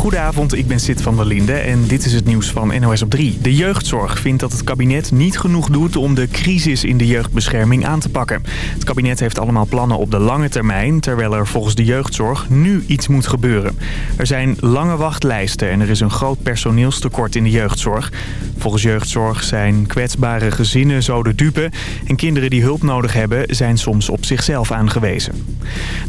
Goedenavond, ik ben Sid van der Linde en dit is het nieuws van NOS op 3. De jeugdzorg vindt dat het kabinet niet genoeg doet om de crisis in de jeugdbescherming aan te pakken. Het kabinet heeft allemaal plannen op de lange termijn, terwijl er volgens de jeugdzorg nu iets moet gebeuren. Er zijn lange wachtlijsten en er is een groot personeelstekort in de jeugdzorg. Volgens jeugdzorg zijn kwetsbare gezinnen zo de dupe en kinderen die hulp nodig hebben zijn soms op zichzelf aangewezen.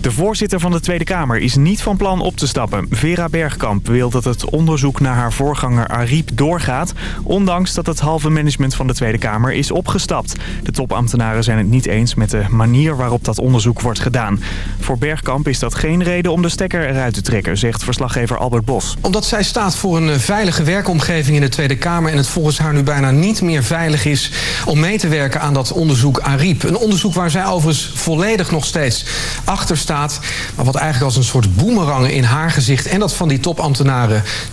De voorzitter van de Tweede Kamer is niet van plan op te stappen. Vera Bergkamp wil dat het onderzoek naar haar voorganger Ariep doorgaat... ondanks dat het halve management van de Tweede Kamer is opgestapt. De topambtenaren zijn het niet eens met de manier waarop dat onderzoek wordt gedaan. Voor Bergkamp is dat geen reden om de stekker eruit te trekken, zegt verslaggever Albert Bos. Omdat zij staat voor een veilige werkomgeving in de Tweede Kamer... en het volgens haar nu bijna niet meer veilig is om mee te werken aan dat onderzoek Ariep. Een onderzoek waar zij overigens volledig nog steeds achter staat... maar wat eigenlijk als een soort boemerang in haar gezicht en dat van die topambtenaren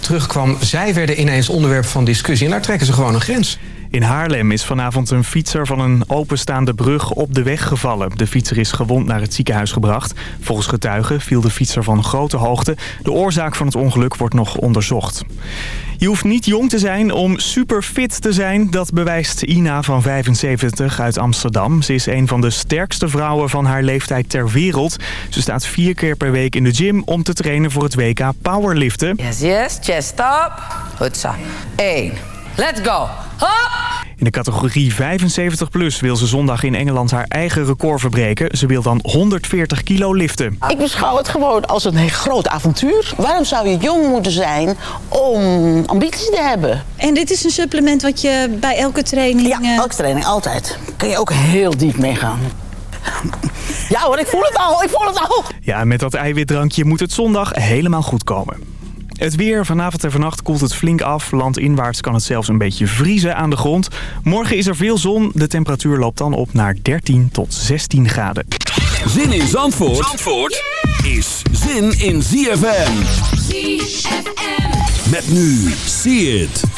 terugkwam. Zij werden ineens onderwerp van discussie en daar trekken ze gewoon een grens. In Haarlem is vanavond een fietser van een openstaande brug op de weg gevallen. De fietser is gewond naar het ziekenhuis gebracht. Volgens getuigen viel de fietser van grote hoogte. De oorzaak van het ongeluk wordt nog onderzocht. Je hoeft niet jong te zijn om super fit te zijn. Dat bewijst Ina van 75 uit Amsterdam. Ze is een van de sterkste vrouwen van haar leeftijd ter wereld. Ze staat vier keer per week in de gym om te trainen voor het WK powerliften. Yes, yes. Chest up. Hutsa. 1. Let's go. Hop! In de categorie 75 plus wil ze zondag in Engeland haar eigen record verbreken. Ze wil dan 140 kilo liften. Ik beschouw het gewoon als een heel groot avontuur. Waarom zou je jong moeten zijn om ambities te hebben? En dit is een supplement wat je bij elke training... Ja, eh, elke training, altijd. Kun je ook heel diep meegaan. Ja hoor, ik voel het al, ik voel het al. Ja, met dat eiwitdrankje moet het zondag helemaal goed komen. Het weer. Vanavond en vannacht koelt het flink af. Landinwaarts kan het zelfs een beetje vriezen aan de grond. Morgen is er veel zon. De temperatuur loopt dan op naar 13 tot 16 graden. Zin in Zandvoort, Zandvoort is zin in ZFM. ZFM. Met nu. See it.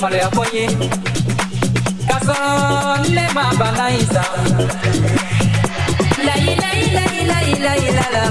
maloya konye kasɔrɔ ne ma bana in sa layilayilalayilayila la.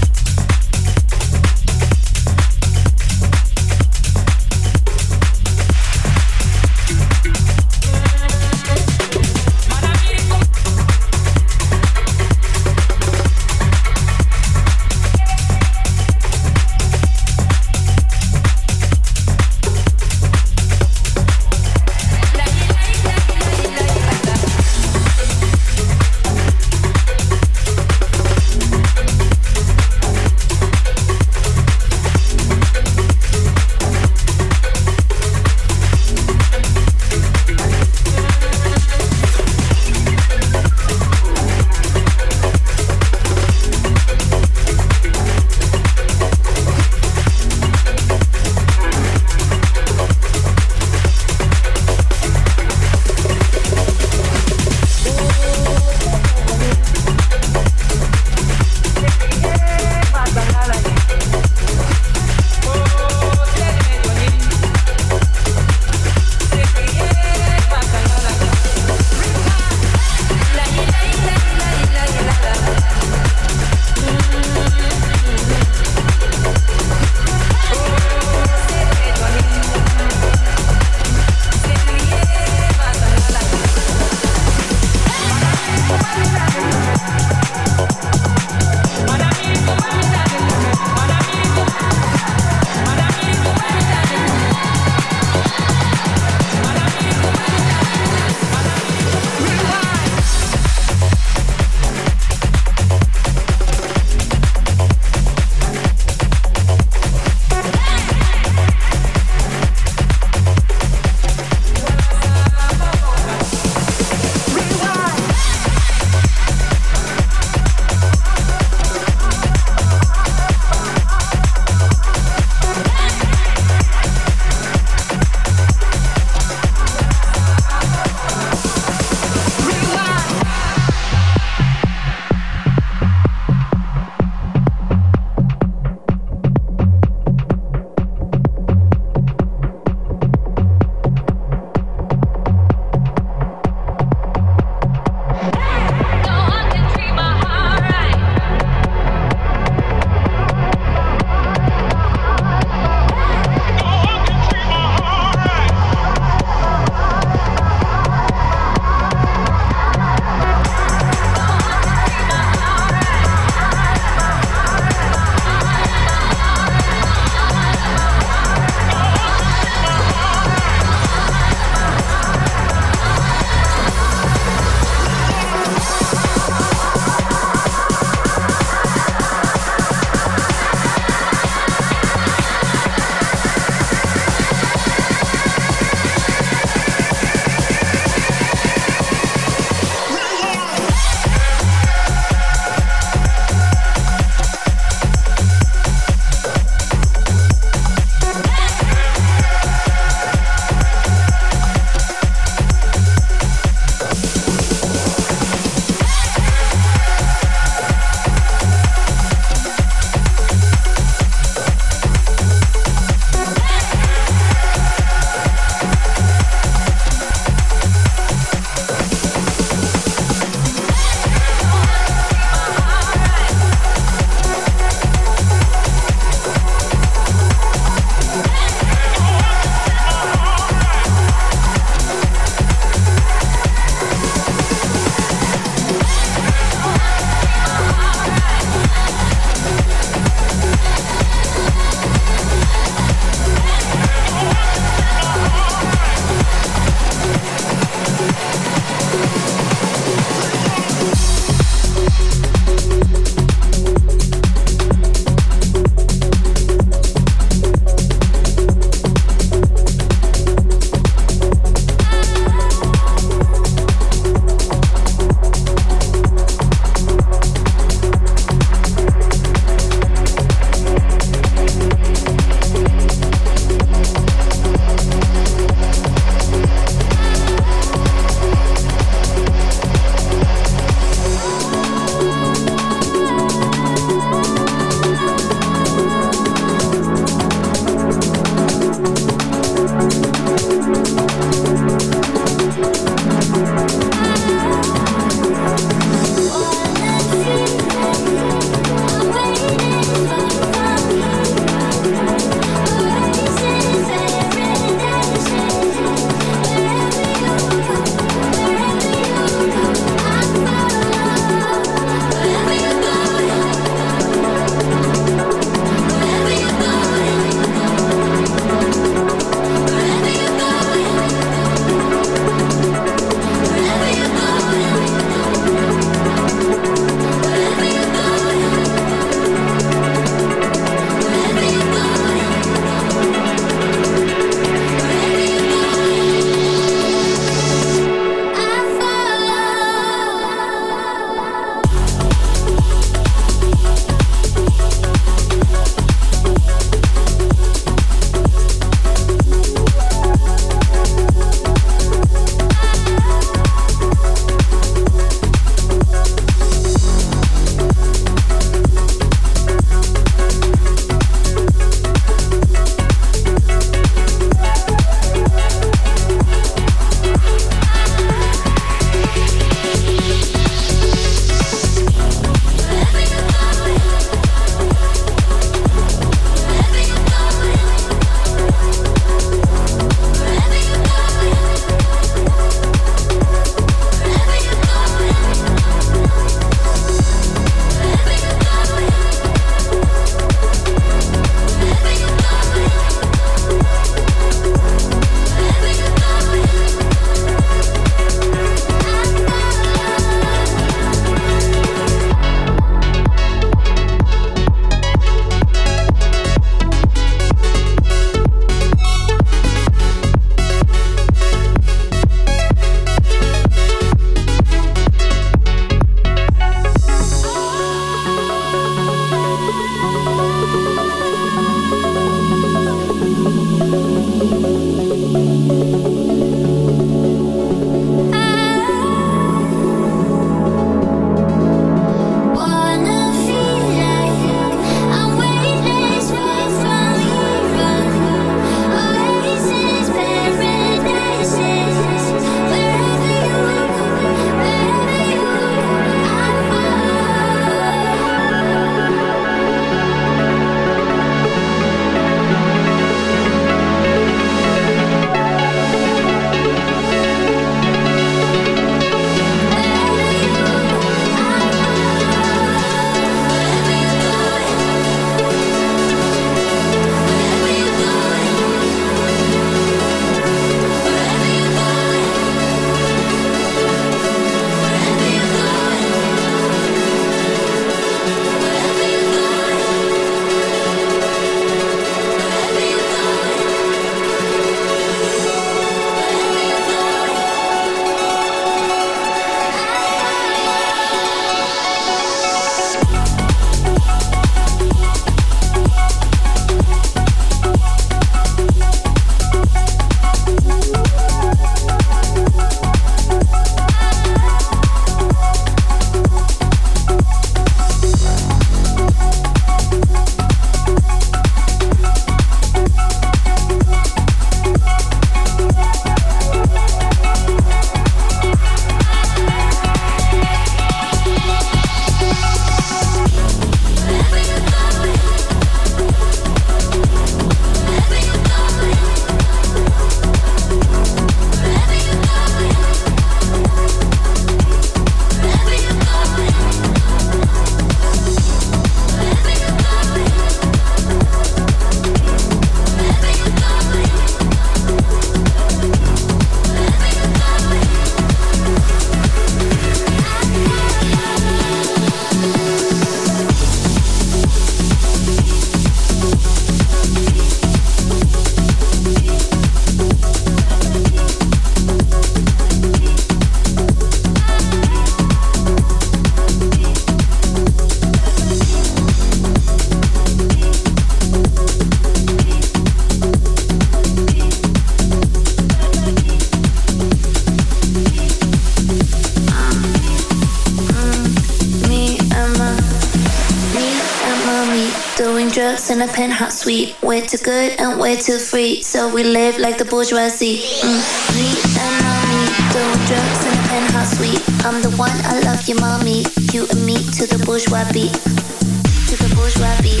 We're too good and we're too free, so we live like the bourgeoisie. Mm. Me and mommy doing drugs in a penthouse suite. I'm the one, I love you, mommy. You and me to the bourgeois beat. To the bourgeois beat.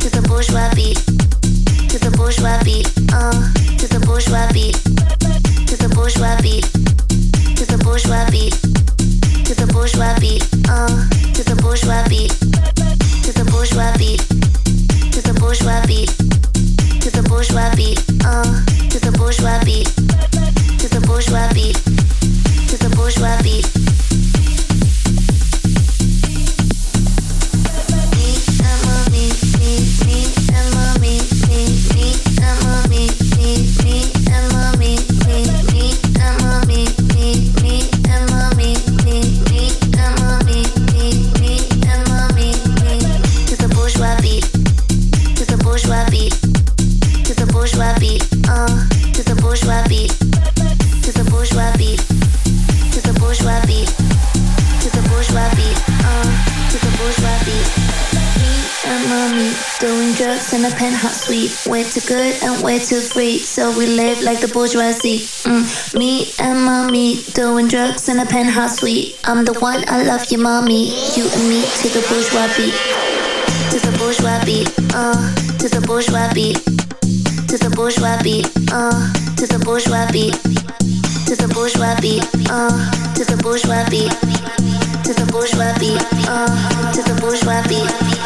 To the bourgeois beat. To the bourgeois beat. Uh, to the bourgeois beat. To the bourgeois beat. To the bourgeois beat. To the bourgeois beat. Uh, to the bourgeois beat. To the bourgeois beat. To the bourgeois beat. To the bourgeois beat. Uh, to the bourgeois beat. To the bourgeois beat. To the bourgeois beat. Me and mommy, me, me and mommy, me, me and mommy, me, me uh, to the bourgeois beat, to the bourgeois beat, to the bourgeois beat, to the bourgeois beat, uh, to the bourgeois beat. Me and mommy doing drugs in a penthouse suite. We're too good and we're too free, so we live like the bourgeoisie. Mm. Me and mommy doing drugs in a penthouse suite. I'm the one, I love you, mommy. You and me to the bourgeois beat. To the bourgeois beat, uh, to the bourgeois beat. To the bourgeois beat, uh, to the bourgeois beat. To the bourgeois beat, uh, to the bourgeois beat. To the bourgeois beat, uh, to the bourgeois beat.